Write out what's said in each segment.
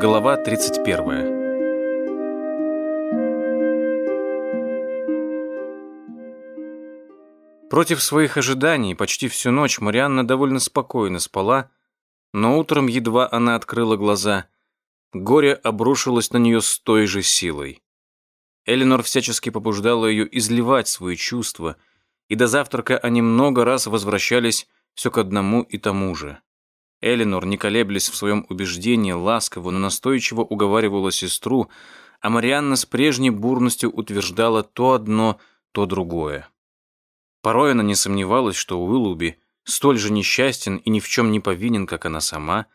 Глава 31. Против своих ожиданий почти всю ночь Марианна довольно спокойно спала, но утром едва она открыла глаза, горе обрушилось на нее с той же силой. Эленор всячески побуждала ее изливать свои чувства, и до завтрака они много раз возвращались все к одному и тому же. Эленор, не колеблясь в своем убеждении, ласково, но настойчиво уговаривала сестру, а Марианна с прежней бурностью утверждала то одно, то другое. Порой она не сомневалась, что Уиллуби столь же несчастен и ни в чем не повинен, как она сама,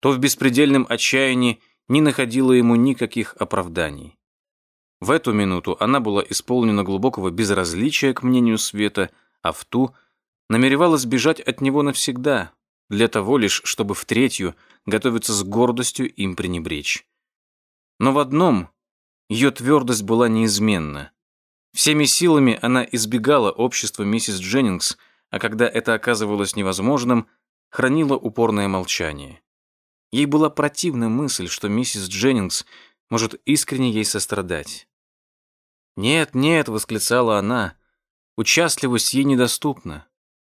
то в беспредельном отчаянии не находила ему никаких оправданий. В эту минуту она была исполнена глубокого безразличия к мнению Света, а в ту намеревалась бежать от него навсегда, для того лишь, чтобы в третью готовиться с гордостью им пренебречь. Но в одном ее твердость была неизменна. Всеми силами она избегала общества миссис Дженнингс, а когда это оказывалось невозможным, хранила упорное молчание. Ей была противна мысль, что миссис Дженнингс может искренне ей сострадать. «Нет, нет», — восклицала она, — «участливость ей недоступна.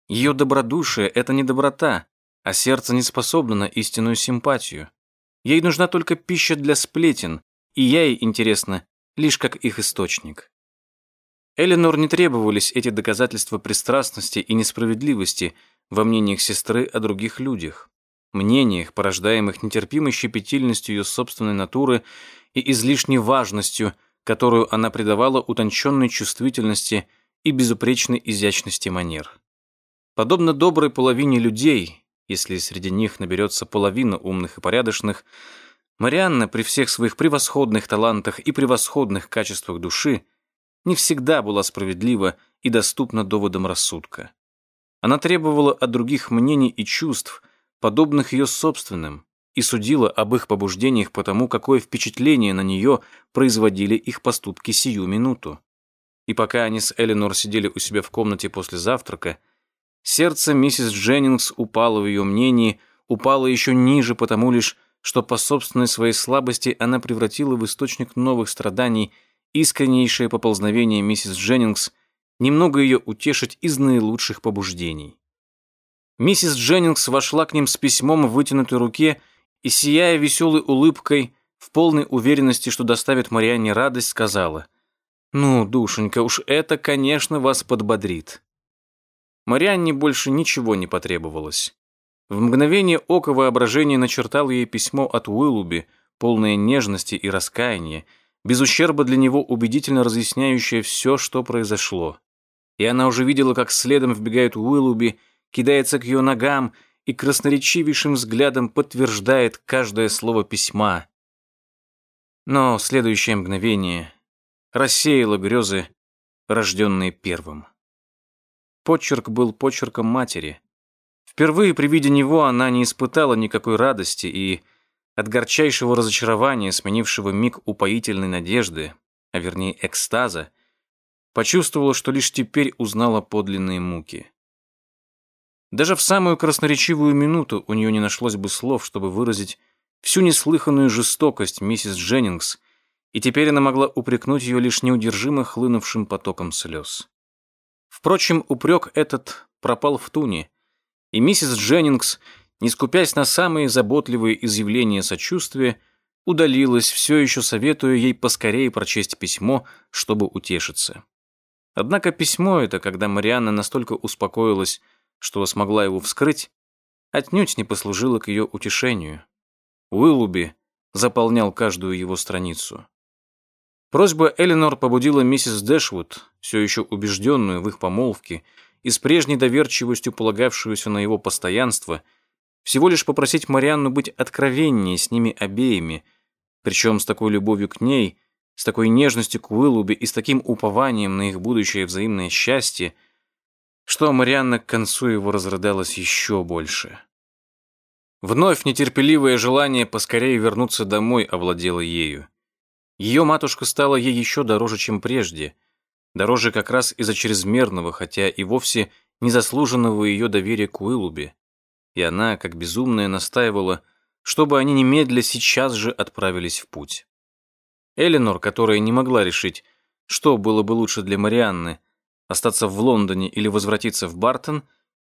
Ее добродушие — это не доброта, а сердце не способно на истинную симпатию. Ей нужна только пища для сплетен, и я ей интересна лишь как их источник». Эленор не требовались эти доказательства пристрастности и несправедливости во мнениях сестры о других людях, мнениях, порождаемых нетерпимой щепетильностью ее собственной натуры и излишней важностью – которую она придавала утонченной чувствительности и безупречной изящности манер. Подобно доброй половине людей, если среди них наберется половина умных и порядочных, Марианна при всех своих превосходных талантах и превосходных качествах души не всегда была справедлива и доступна доводам рассудка. Она требовала от других мнений и чувств, подобных ее собственным, и судила об их побуждениях по тому, какое впечатление на нее производили их поступки сию минуту. И пока они с Эленор сидели у себя в комнате после завтрака, сердце миссис Дженнингс упало в ее мнении, упало еще ниже, потому лишь, что по собственной своей слабости она превратила в источник новых страданий искреннейшее поползновение миссис Дженнингс немного ее утешить из наилучших побуждений. Миссис Дженнингс вошла к ним с письмом в вытянутой руке и, сияя веселой улыбкой, в полной уверенности, что доставит Марианне радость, сказала, «Ну, душенька, уж это, конечно, вас подбодрит». Марианне больше ничего не потребовалось. В мгновение ока воображение начертал ей письмо от Уиллуби, полное нежности и раскаяния, без ущерба для него убедительно разъясняющее все, что произошло. И она уже видела, как следом вбегает Уиллуби, кидается к ее ногам и красноречивейшим взглядом подтверждает каждое слово письма. Но следующее мгновение рассеяло грезы, рожденные первым. Почерк был почерком матери. Впервые при виде него она не испытала никакой радости и от горчайшего разочарования, сменившего миг упоительной надежды, а вернее экстаза, почувствовала, что лишь теперь узнала подлинные муки. Даже в самую красноречивую минуту у нее не нашлось бы слов, чтобы выразить всю неслыханную жестокость миссис Дженнингс, и теперь она могла упрекнуть ее лишь неудержимо хлынувшим потоком слез. Впрочем, упрек этот пропал в туне, и миссис Дженнингс, не скупясь на самые заботливые изъявления сочувствия, удалилась, все еще советуя ей поскорее прочесть письмо, чтобы утешиться. Однако письмо это, когда Марианна настолько успокоилась, что смогла его вскрыть, отнюдь не послужило к ее утешению. Уиллуби заполнял каждую его страницу. Просьба Эленор побудила миссис Дэшвуд, все еще убежденную в их помолвке и с прежней доверчивостью полагавшуюся на его постоянство, всего лишь попросить Марианну быть откровеннее с ними обеими, причем с такой любовью к ней, с такой нежностью к Уиллуби и с таким упованием на их будущее взаимное счастье, что Марианна к концу его разрыдалась еще больше. Вновь нетерпеливое желание поскорее вернуться домой овладело ею. Ее матушка стала ей еще дороже, чем прежде, дороже как раз из-за чрезмерного, хотя и вовсе незаслуженного ее доверия к Уиллубе. И она, как безумная, настаивала, чтобы они немедля сейчас же отправились в путь. Эленор, которая не могла решить, что было бы лучше для Марианны, остаться в Лондоне или возвратиться в Бартон,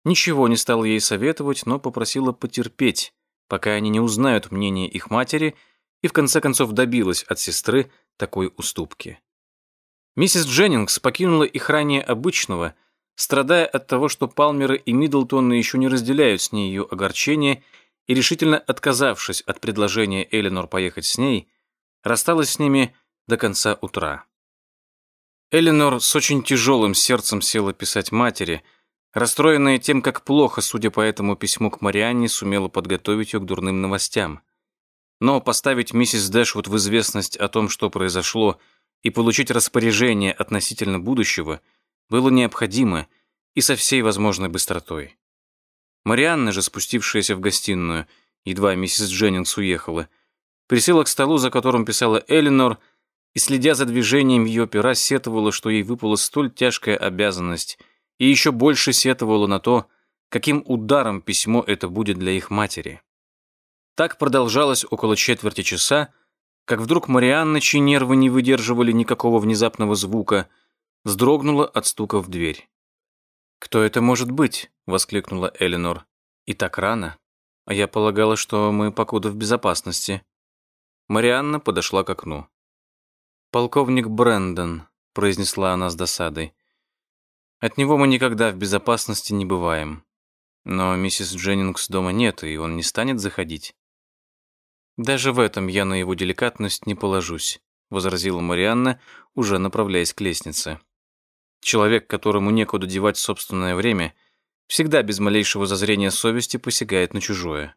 ничего не стала ей советовать, но попросила потерпеть, пока они не узнают мнение их матери, и в конце концов добилась от сестры такой уступки. Миссис Дженнингс покинула их ранее обычного, страдая от того, что Палмеры и Миддлтоны еще не разделяют с ней ее огорчение, и решительно отказавшись от предложения Эленор поехать с ней, рассталась с ними до конца утра. Эленор с очень тяжелым сердцем села писать матери, расстроенная тем, как плохо, судя по этому письму к Марианне, сумела подготовить ее к дурным новостям. Но поставить миссис Дэшвуд в известность о том, что произошло, и получить распоряжение относительно будущего было необходимо и со всей возможной быстротой. Марианна же, спустившаяся в гостиную, едва миссис Дженнингс уехала, присела к столу, за которым писала Элинор, и, следя за движением ее пера, сетовала, что ей выпала столь тяжкая обязанность, и еще больше сетовала на то, каким ударом письмо это будет для их матери. Так продолжалось около четверти часа, как вдруг Марианна, чьи нервы не выдерживали никакого внезапного звука, вздрогнула от стука в дверь. «Кто это может быть?» — воскликнула Эленор. «И так рано. А я полагала, что мы покуда в безопасности». Марианна подошла к окну. «Полковник Брэндон», — произнесла она с досадой. «От него мы никогда в безопасности не бываем. Но миссис Дженнингс дома нет, и он не станет заходить». «Даже в этом я на его деликатность не положусь», — возразила Марианна, уже направляясь к лестнице. Человек, которому некуда девать собственное время, всегда без малейшего зазрения совести посягает на чужое.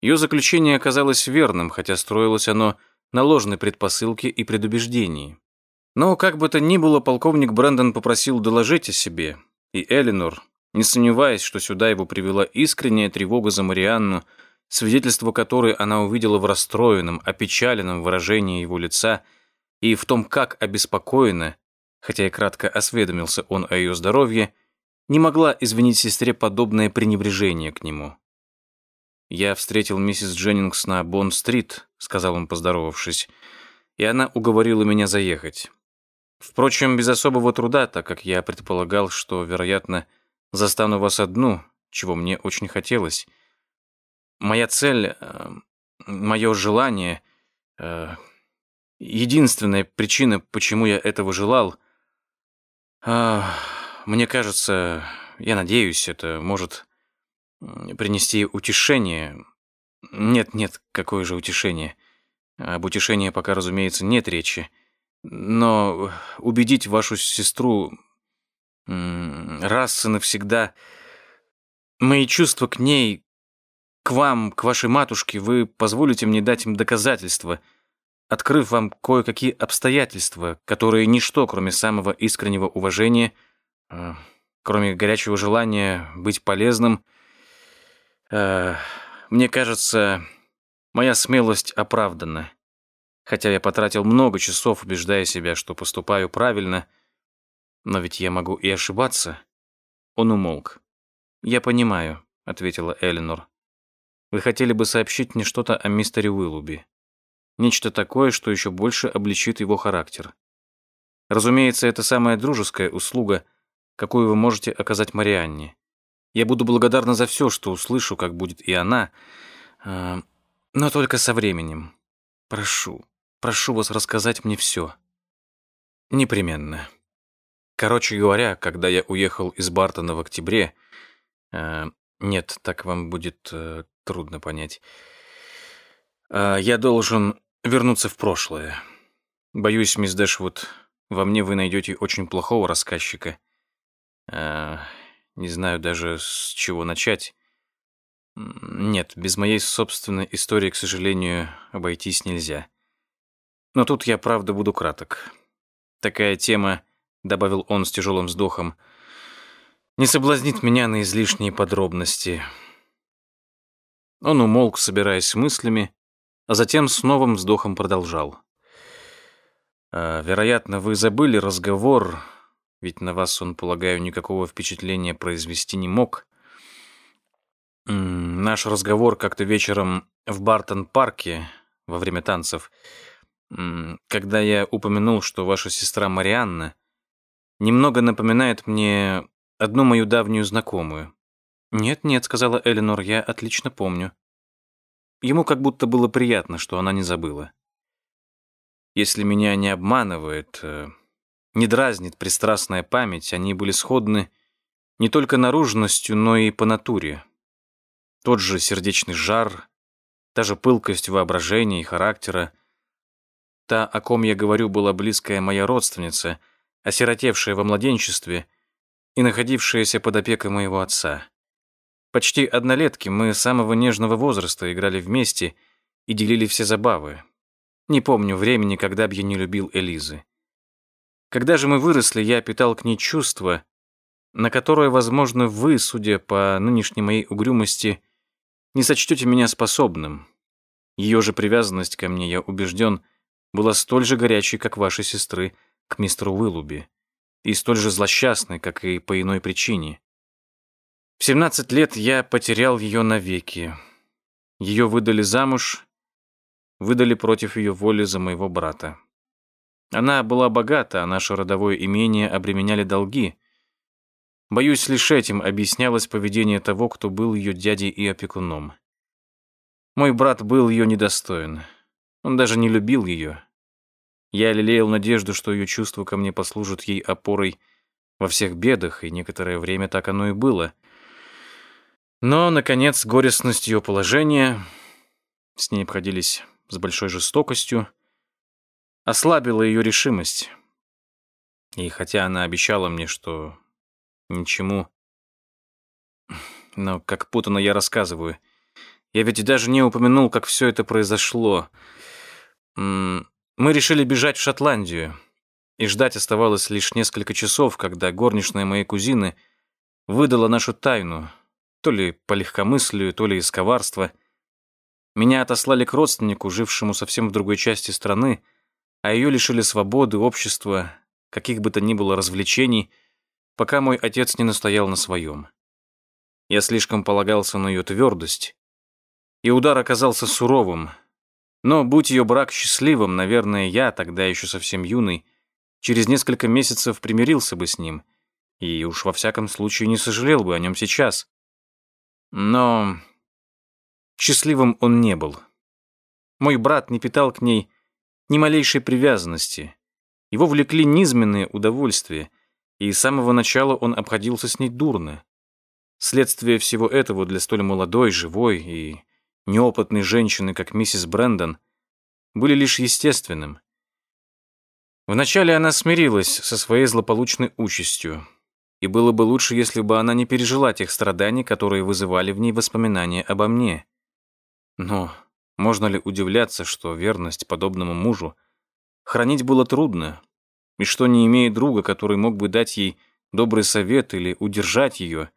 Ее заключение оказалось верным, хотя строилось оно на ложной предпосылке и предубеждении. Но, как бы то ни было, полковник Брэндон попросил доложить о себе, и Элинор, не сомневаясь, что сюда его привела искренняя тревога за Марианну, свидетельство которой она увидела в расстроенном, опечаленном выражении его лица и в том, как обеспокоена, хотя и кратко осведомился он о ее здоровье, не могла извинить сестре подобное пренебрежение к нему. «Я встретил миссис Дженнингс на Бонд-стрит», — сказал он, поздоровавшись, «и она уговорила меня заехать. Впрочем, без особого труда, так как я предполагал, что, вероятно, застану вас одну, чего мне очень хотелось». Моя цель, э, мое желание, э, единственная причина, почему я этого желал, э, мне кажется, я надеюсь, это может принести утешение. Нет, нет, какое же утешение. Об утешении пока, разумеется, нет речи. Но убедить вашу сестру раз и навсегда... Мои чувства к ней, к вам, к вашей матушке, вы позволите мне дать им доказательства, открыв вам кое-какие обстоятельства, которые ничто, кроме самого искреннего уважения, э, кроме горячего желания быть полезным, э, мне кажется, моя смелость оправдана. Хотя я потратил много часов, убеждая себя, что поступаю правильно, но ведь я могу и ошибаться. Он умолк. «Я понимаю», — ответила Эленор. Вы хотели бы сообщить мне что-то о мистере Уиллуби. Нечто такое, что еще больше обличит его характер. Разумеется, это самая дружеская услуга, какую вы можете оказать Марианне. Я буду благодарна за все, что услышу, как будет и она, э, но только со временем. Прошу, прошу вас рассказать мне все. Непременно. Короче говоря, когда я уехал из Бартона в октябре, э, нет, так вам будет э, трудно понять. А, я должен вернуться в прошлое. Боюсь, мисс Дэшвуд, во мне вы найдете очень плохого рассказчика. А, не знаю даже, с чего начать. Нет, без моей собственной истории, к сожалению, обойтись нельзя. Но тут я, правда, буду краток. Такая тема, добавил он с тяжелым вздохом, не соблазнит меня на излишние подробности. Он умолк, собираясь с мыслями, а затем с новым вздохом продолжал. «А, «Вероятно, вы забыли разговор, ведь на вас он, полагаю, никакого впечатления произвести не мог. Наш разговор как-то вечером в Бартон-парке во время танцев, когда я упомянул, что ваша сестра Марианна немного напоминает мне одну мою давнюю знакомую. «Нет-нет», — сказала Эленор, — «я отлично помню». Ему как будто было приятно, что она не забыла. Если меня не обманывает, э, не дразнит пристрастная память, они были сходны не только наружностью, но и по натуре. Тот же сердечный жар, та же пылкость воображения и характера. Та, о ком я говорю, была близкая моя родственница, осиротевшая во младенчестве и находившаяся под опекой моего отца. Почти однолетки мы с самого нежного возраста играли вместе и делили все забавы. Не помню времени, когда б я не любил Элизы. Когда же мы выросли, я питал к ней чувства, на которое, возможно, вы, судя по нынешней моей угрюмости, не сочтете меня способным. Ее же привязанность ко мне, я убежден, была столь же горячей, как вашей сестры, к мистеру Уиллуби, и столь же злосчастной, как и по иной причине. В 17 лет я потерял ее навеки. Ее выдали замуж, выдали против ее воли за моего брата. Она была богата, а наше родовое имение обременяли долги. Боюсь, лишь этим объяснялось поведение того, кто был ее дядей и опекуном. Мой брат был ее недостоин. Он даже не любил ее. Я лелеял надежду, что ее чувства ко мне послужат ей опорой во всех бедах, и некоторое время так оно и было. Но, наконец, горестность ее положения, с ней обходились с большой жестокостью, ослабила ее решимость. И хотя она обещала мне, что ничему... Но как путано я рассказываю. Я ведь даже не упомянул, как все это произошло. Мы решили бежать в Шотландию. И ждать оставалось лишь несколько часов, когда горничная моей кузины выдала нашу тайну — то ли по легкомыслию, то ли из коварства. Меня отослали к родственнику, жившему совсем в другой части страны, а ее лишили свободы, общества, каких бы то ни было развлечений, пока мой отец не настоял на своем. Я слишком полагался на ее твердость, и удар оказался суровым. Но будь ее брак счастливым, наверное, я, тогда еще совсем юный, через несколько месяцев примирился бы с ним, и уж во всяком случае не сожалел бы о нем сейчас. Но счастливым он не был. Мой брат не питал к ней ни малейшей привязанности. Его влекли низменные удовольствия, и с самого начала он обходился с ней дурно. Следствие всего этого для столь молодой, живой и неопытной женщины, как миссис Брэндон, были лишь естественным. Вначале она смирилась со своей злополучной участью, и было бы лучше, если бы она не пережила тех страданий, которые вызывали в ней воспоминания обо мне. Но можно ли удивляться, что верность подобному мужу хранить было трудно, и что, не имея друга, который мог бы дать ей добрый совет или удержать ее,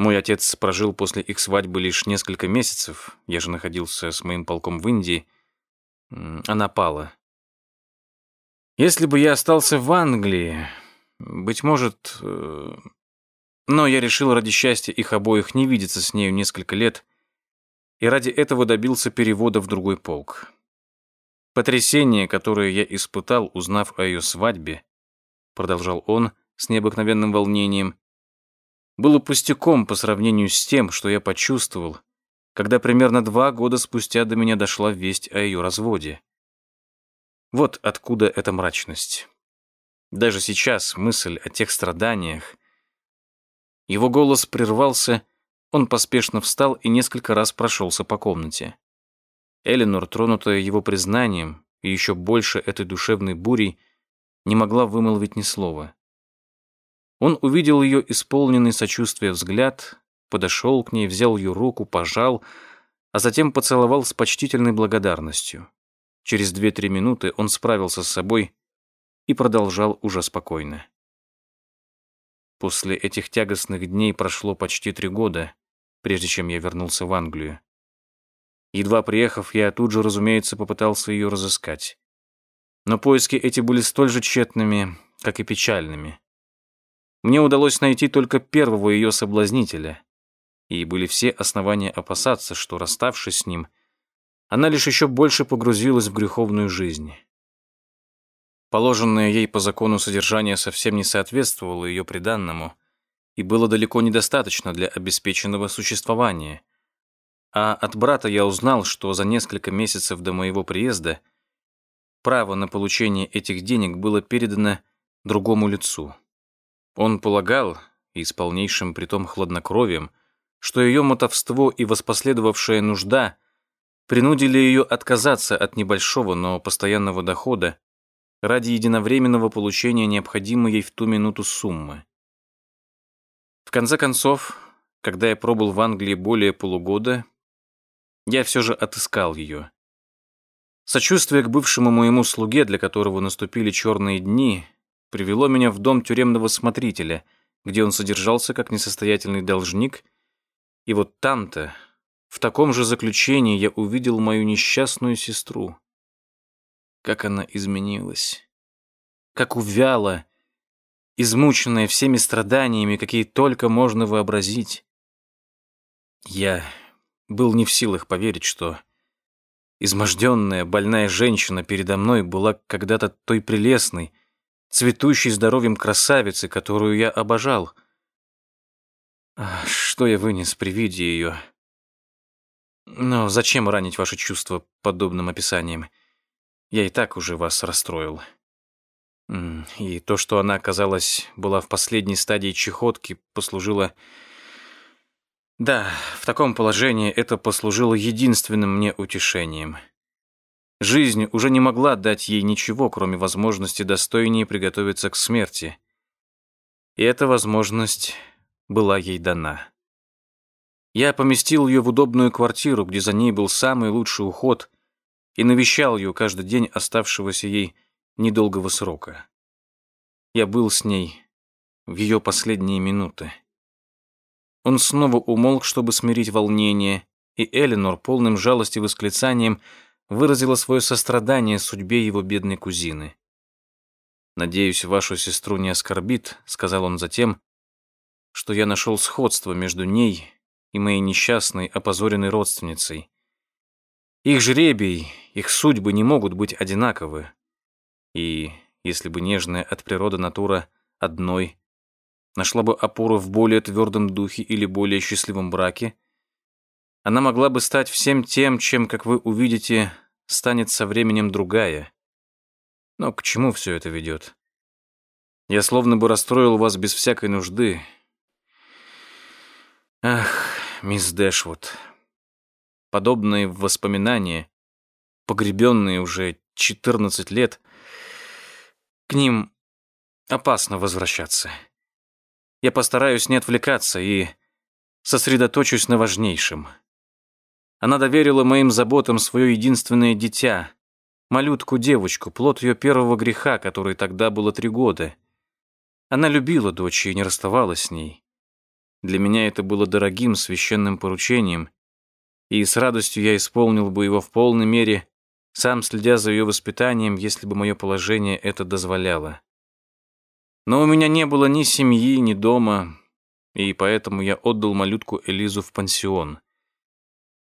мой отец прожил после их свадьбы лишь несколько месяцев, я же находился с моим полком в Индии, она пала. Если бы я остался в Англии, быть может... Э, но я решил ради счастья их обоих не видеться с нею несколько лет и ради этого добился перевода в другой полк. Потрясение, которое я испытал, узнав о ее свадьбе, продолжал он с необыкновенным волнением, было пустяком по сравнению с тем, что я почувствовал, когда примерно два года спустя до меня дошла весть о ее разводе. Вот откуда эта мрачность. Даже сейчас мысль о тех страданиях... Его голос прервался, он поспешно встал и несколько раз прошелся по комнате. Эленор, тронутая его признанием и еще больше этой душевной бурей, не могла вымолвить ни слова. Он увидел ее исполненный сочувствия взгляд, подошел к ней, взял ее руку, пожал, а затем поцеловал с почтительной благодарностью. Через две-три минуты он справился с собой и продолжал уже спокойно. После этих тягостных дней прошло почти три года, прежде чем я вернулся в Англию. Едва приехав, я тут же, разумеется, попытался ее разыскать. Но поиски эти были столь же тщетными, как и печальными. Мне удалось найти только первого ее соблазнителя. и были все основания опасаться, что, расставшись с ним, она лишь еще больше погрузилась в греховную жизнь. Положенное ей по закону содержание совсем не соответствовало ее приданному и было далеко недостаточно для обеспеченного существования. А от брата я узнал, что за несколько месяцев до моего приезда право на получение этих денег было передано другому лицу. Он полагал, и с полнейшим притом хладнокровием, что ее мотовство и воспоследовавшая нужда принудили ее отказаться от небольшого, но постоянного дохода ради единовременного получения необходимой ей в ту минуту суммы. В конце концов, когда я пробыл в Англии более полугода, я все же отыскал ее. Сочувствие к бывшему моему слуге, для которого наступили черные дни, привело меня в дом тюремного смотрителя, где он содержался как несостоятельный должник, и вот там-то, в таком же заключении, я увидел мою несчастную сестру. Как она изменилась. Как увяла, измученная всеми страданиями, какие только можно вообразить. Я был не в силах поверить, что изможденная, больная женщина передо мной была когда-то той прелестной, цветущей здоровьем красавицей, которую я обожал. Что я вынес при виде ее? Но зачем ранить ваши чувства подобным описанием? Я и так уже вас расстроил. И то, что она, казалось, была в последней стадии чехотки, послужило... Да, в таком положении это послужило единственным мне утешением. Жизнь уже не могла дать ей ничего, кроме возможности достойнее приготовиться к смерти. И эта возможность была ей дана. Я поместил ее в удобную квартиру, где за ней был самый лучший уход, и навещал ее каждый день оставшегося ей недолгого срока. Я был с ней в ее последние минуты. Он снова умолк, чтобы смирить волнение, и Эленор полным жалости восклицанием выразила свое сострадание судьбе его бедной кузины. «Надеюсь, вашу сестру не оскорбит», — сказал он затем, «что я нашел сходство между ней и моей несчастной, опозоренной родственницей. Их жребий, их судьбы не могут быть одинаковы. И если бы нежная от природы натура одной нашла бы опору в более твердом духе или более счастливом браке, она могла бы стать всем тем, чем, как вы увидите, станет со временем другая. Но к чему все это ведет? Я словно бы расстроил вас без всякой нужды. Ах, мисс Дэшвуд, подобные воспоминания, погребенные уже 14 лет, к ним опасно возвращаться. Я постараюсь не отвлекаться и сосредоточусь на важнейшем. Она доверила моим заботам свое единственное дитя, малютку-девочку, плод ее первого греха, который тогда было три года. Она любила дочь и не расставалась с ней. Для меня это было дорогим священным поручением, и с радостью я исполнил бы его в полной мере, сам следя за ее воспитанием, если бы мое положение это дозволяло. Но у меня не было ни семьи, ни дома, и поэтому я отдал малютку Элизу в пансион.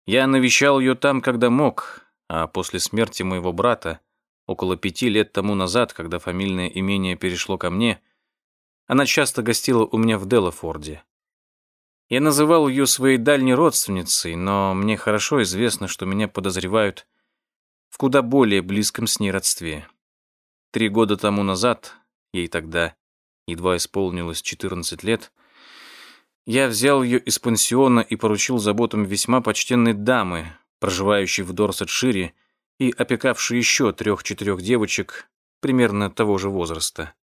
Я навещал ее там, когда мог, а после смерти моего брата, около пяти лет тому назад, когда фамильное имение перешло ко мне, она часто гостила у меня в Делафорде. Я называл ее своей дальней родственницей, но мне хорошо известно, что меня подозревают в куда более близком с ней родстве. Три года тому назад, ей тогда едва исполнилось 14 лет, я взял ее из пансиона и поручил заботам весьма почтенной дамы, проживающей в Дорсетшире и опекавшей еще трех-четырех девочек примерно того же возраста.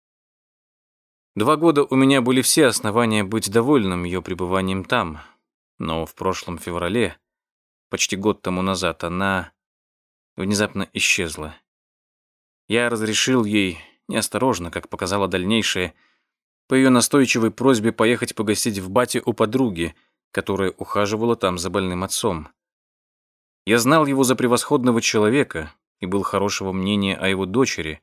Два года у меня были все основания быть довольным ее пребыванием там, но в прошлом феврале, почти год тому назад, она внезапно исчезла. Я разрешил ей, неосторожно, как показало дальнейшее, по ее настойчивой просьбе поехать погостить в бате у подруги, которая ухаживала там за больным отцом. Я знал его за превосходного человека и был хорошего мнения о его дочери,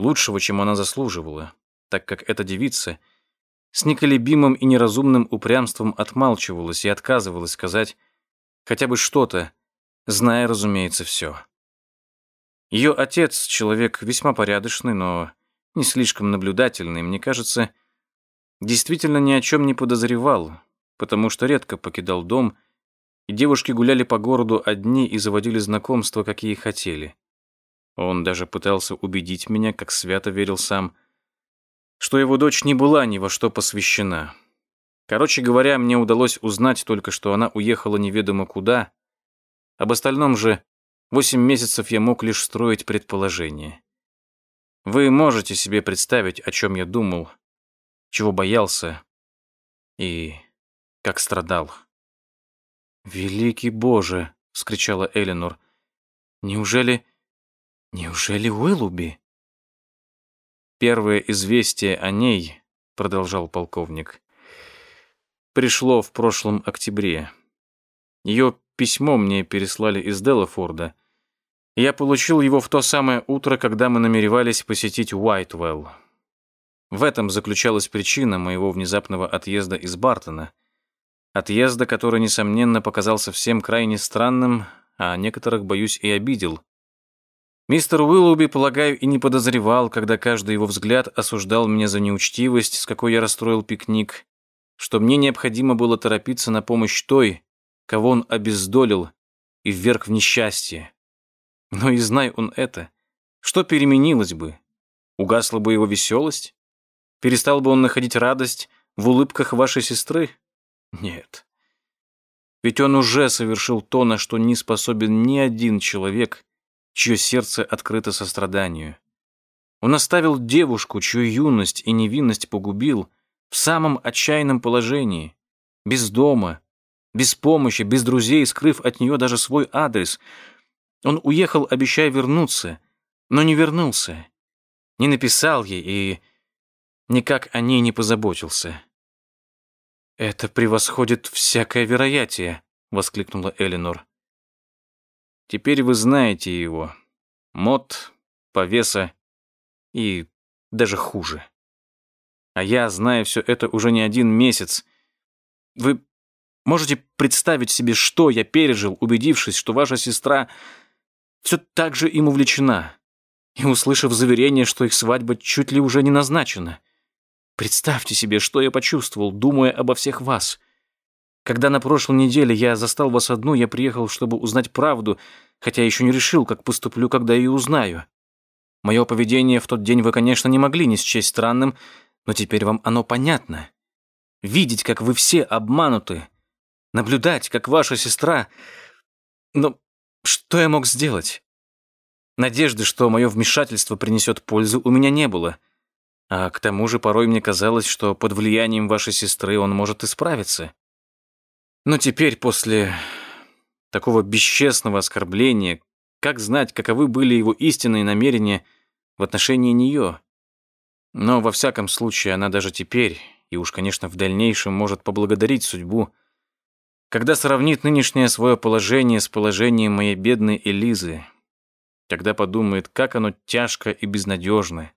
лучшего, чем она заслуживала, так как эта девица с неколебимым и неразумным упрямством отмалчивалась и отказывалась сказать хотя бы что-то, зная, разумеется, все. Ее отец, человек весьма порядочный, но не слишком наблюдательный, мне кажется, действительно ни о чем не подозревал, потому что редко покидал дом, и девушки гуляли по городу одни и заводили знакомства, какие хотели. Он даже пытался убедить меня, как свято верил сам, что его дочь не была ни во что посвящена. Короче говоря, мне удалось узнать только, что она уехала неведомо куда. Об остальном же восемь месяцев я мог лишь строить предположения. Вы можете себе представить, о чем я думал, чего боялся и как страдал. «Великий Боже!» — вскричала Эленор. «Неужели... неужели Уиллуби?» «Первое известие о ней», — продолжал полковник, пришло в прошлом октябре. Ее письмо мне переслали из Делафорда. Я получил его в то самое утро, когда мы намеревались посетить Уайтвелл. В этом заключалась причина моего внезапного отъезда из Бартона. Отъезда, который, несомненно, показался всем крайне странным, а некоторых, боюсь, и обидел. Мистер Уиллоуби, полагаю, и не подозревал, когда каждый его взгляд осуждал меня за неучтивость, с какой я расстроил пикник, что мне необходимо было торопиться на помощь той, кого он обездолил и вверг в несчастье. Но и знай он это, что переменилось бы? Угасла бы его веселость? Перестал бы он находить радость в улыбках вашей сестры? Нет. Ведь он уже совершил то, на что не способен ни один человек, чье сердце открыто состраданию. Он оставил девушку, чью юность и невинность погубил, в самом отчаянном положении, без дома, без помощи, без друзей, скрыв от нее даже свой адрес. Он уехал, обещая вернуться, но не вернулся, не написал ей и никак о ней не позаботился. «Это превосходит всякое вероятие», — воскликнула Эленор. «Теперь вы знаете его. Мод, повеса и даже хуже». А я, зная все это уже не один месяц, вы можете представить себе, что я пережил, убедившись, что ваша сестра все так же им увлечена, и услышав заверение, что их свадьба чуть ли уже не назначена. Представьте себе, что я почувствовал, думая обо всех вас. Когда на прошлой неделе я застал вас одну, я приехал, чтобы узнать правду, хотя еще не решил, как поступлю, когда ее узнаю. Мое поведение в тот день вы, конечно, не могли не счесть странным, но теперь вам оно понятно. Видеть, как вы все обмануты, наблюдать, как ваша сестра... Но что я мог сделать? Надежды, что мое вмешательство принесет пользу, у меня не было. А к тому же порой мне казалось, что под влиянием вашей сестры он может исправиться. Но теперь, после такого бесчестного оскорбления, как знать, каковы были его истинные намерения в отношении нее? Но во всяком случае она даже теперь, и уж, конечно, в дальнейшем может поблагодарить судьбу, когда сравнит нынешнее свое положение с положением моей бедной Элизы, когда подумает, как оно тяжко и безнадежно,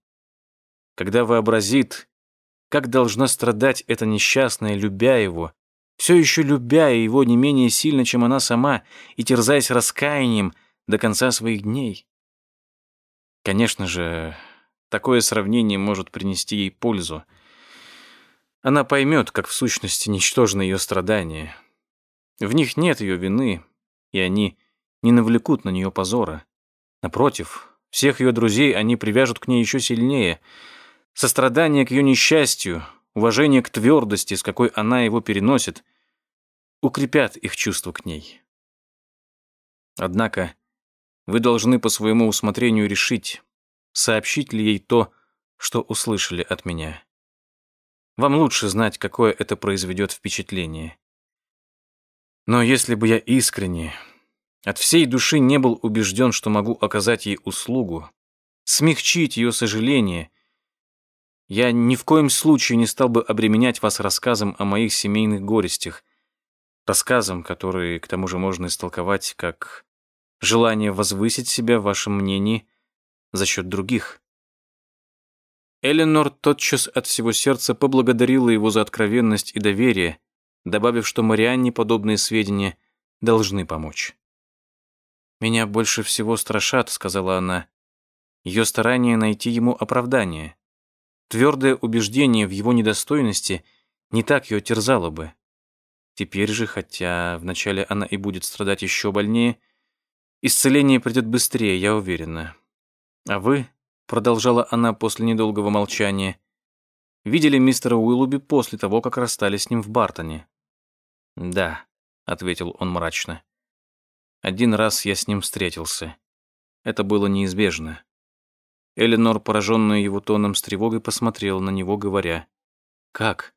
когда вообразит, как должна страдать эта несчастная, любя его, все еще любя его не менее сильно, чем она сама, и терзаясь раскаянием до конца своих дней. Конечно же, Такое сравнение может принести ей пользу. Она поймет, как в сущности ничтожны ее страдания. В них нет ее вины, и они не навлекут на нее позора. Напротив, всех ее друзей они привяжут к ней еще сильнее. Сострадание к ее несчастью, уважение к твердости, с какой она его переносит, укрепят их чувство к ней. Однако вы должны по своему усмотрению решить, сообщить ли ей то, что услышали от меня. Вам лучше знать, какое это произведет впечатление. Но если бы я искренне, от всей души не был убежден, что могу оказать ей услугу, смягчить ее сожаление, я ни в коем случае не стал бы обременять вас рассказом о моих семейных горестях, рассказом, который, к тому же, можно истолковать как желание возвысить себя в вашем мнении за счет других. Эленор тотчас от всего сердца поблагодарила его за откровенность и доверие, добавив, что Марианне подобные сведения должны помочь. «Меня больше всего страшат», — сказала она, — «ее старание найти ему оправдание. Твердое убеждение в его недостойности не так ее терзало бы. Теперь же, хотя вначале она и будет страдать еще больнее, исцеление придет быстрее, я уверена. А вы, — продолжала она после недолгого молчания, — видели мистера Уиллуби после того, как расстались с ним в Бартоне? «Да», — ответил он мрачно. «Один раз я с ним встретился. Это было неизбежно». Эленор, пораженная его тоном с тревогой, посмотрела на него, говоря, «Как?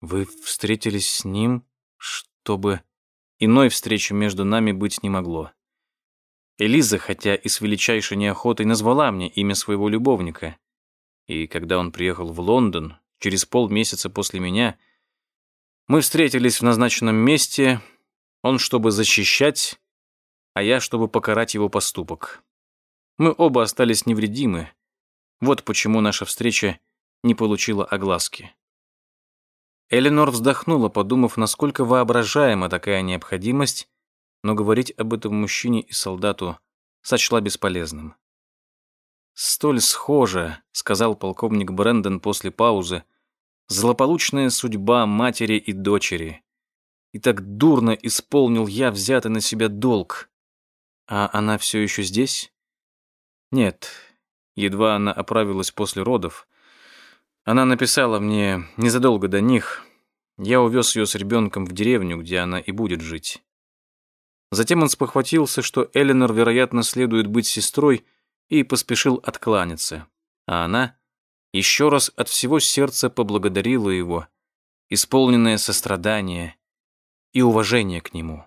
Вы встретились с ним, чтобы...» Иной встречи между нами быть не могло. Элиза, хотя и с величайшей неохотой, назвала мне имя своего любовника. И когда он приехал в Лондон, через полмесяца после меня, мы встретились в назначенном месте, он чтобы защищать, а я чтобы покарать его поступок. Мы оба остались невредимы. Вот почему наша встреча не получила огласки. Эленор вздохнула, подумав, насколько воображаема такая необходимость, но говорить об этом мужчине и солдату сочла бесполезным. «Столь схоже», — сказал полковник Брэндон после паузы, — злополучная судьба матери и дочери. И так дурно исполнил я взятый на себя долг. А она все еще здесь? Нет. Едва она оправилась после родов, она написала мне незадолго до них. Я увез ее с ребенком в деревню, где она и будет жить. Затем он спохватился, что Эленор, вероятно, следует быть сестрой, и поспешил откланяться. А она еще раз от всего сердца поблагодарила его, исполненное сострадания и уважения к нему.